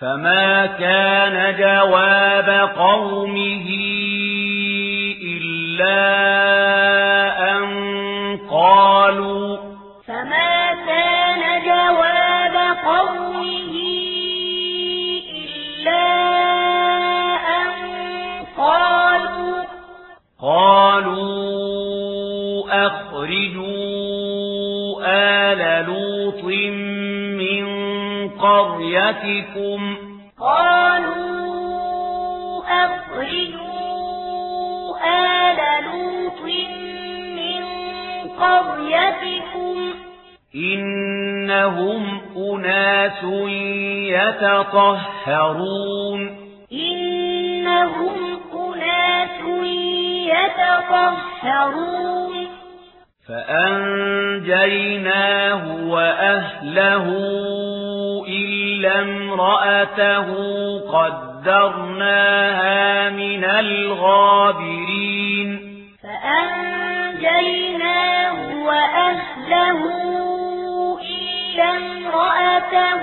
فما كان جواب قومه إلا أن قالوا فما كان جواب قومه إلا أن قالوا قالوا أخرجوا آل لوط قريتكم. قالوا أخرجوا آل لوط من قريتكم. إنهم أناس يتطهرون. إنهم أناس يتطهرون. فأنجيناه وأهله إلا امرأته قدرناها من الغابرين. فأنجيناه وأهله إلا امرأته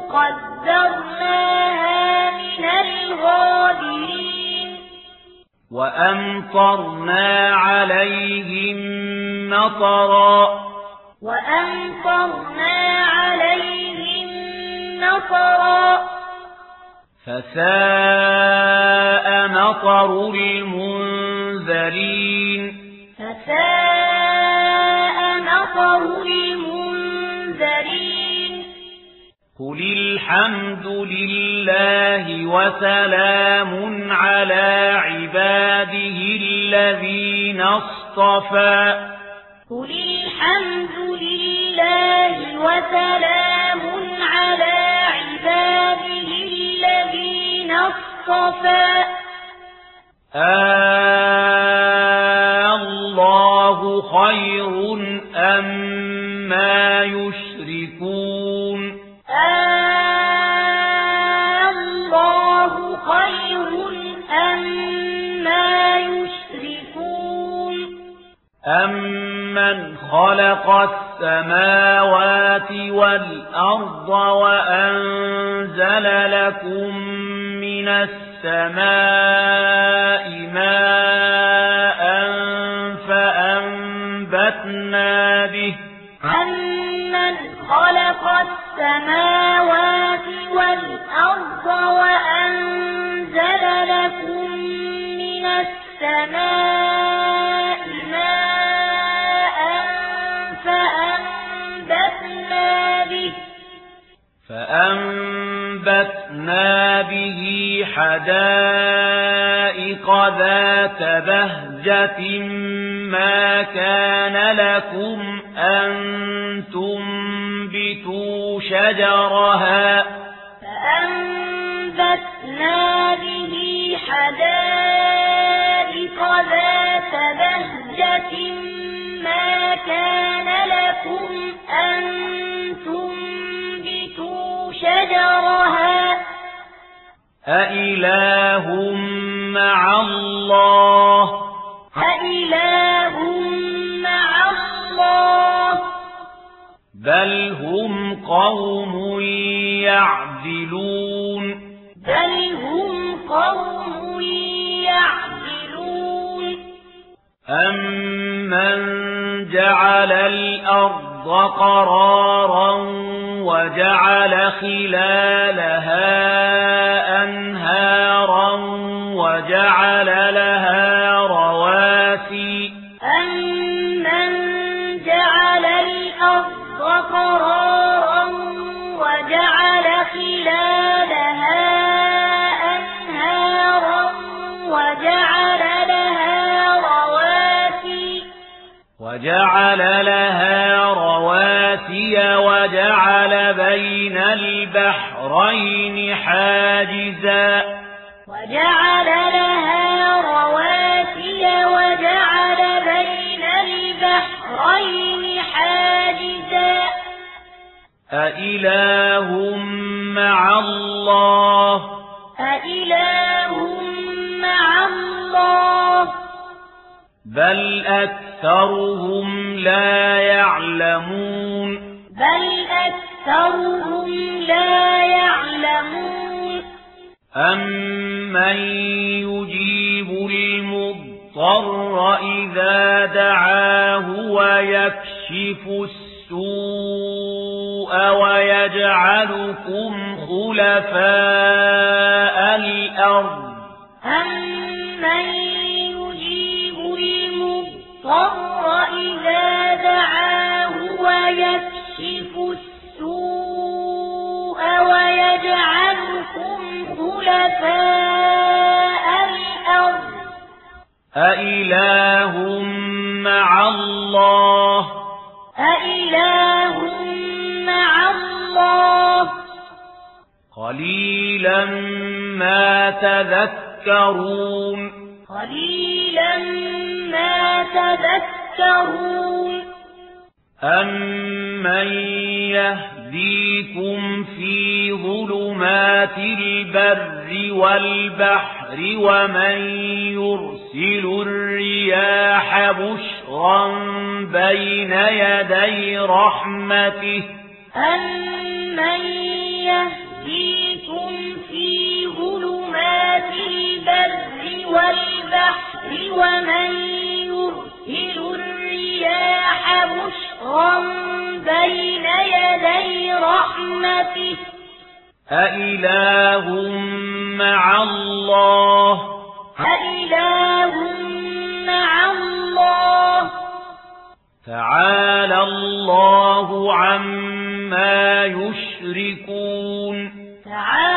قدرناها من الغابرين. وأمطرنا عليهم مطرا وأمطرنا عليهم مطرا فساء مطر المنذرين فساء مطر المنذرين قل الحمد لله وسلام على عباده الذين اصطفى وسلام على عباده الذين اصطفى. آه، الله خير أم ما يشركون؟ آه، الله خير أم ما يشركون. أمن خلقت السماوات والأرض وأنزل لكم من السماء ماء فأنبتنا به أمن خلق السماوات والأرض وأنزل لكم من السماء وأنبتنا به حدائق ذات بهجة ما كان لكم أن تنبتوا شجرها فأنبتنا به حدائق ذات بهجة ما كان أإله مع الله أإله مع الله بل هم قوم يعدلون بل هم قوم يعدلون أمن جعل الأرض قرارا وجعل خلالها أنهارا وجعل لها رواسي. أمن جعل الأرض قرارا وجعل خلالها أنهارا وجعل لها رواسي. وجعل لها رواسي وجعل بين البحر البحرين حاجزا. وجعل لها رواسي وجعل بين البحرين حاجزا. أإله مع الله. أإله مع الله. بل أكثرهم لا يعلمون. بل بل أكثرهم لا يعلمون أمن يجيب المضطر إذا دعاه ويكشف السوء ويجعلكم خلفاء الأرض شفاء الأرض. أإله مع الله. أإله مع الله. قليلا ما تذكرون. قليلا ما تذكرون. أمن يهدي يهديكم في ظلمات البر والبحر ومن يرسل الرياح بشرا بين يدي رحمته أمن يهديكم في ظلمات البر والبحر ومن يرسل الرياح بشرا بين لدي رحمته أإله مع الله أإله مع الله تعالى الله عما يشركون تعالى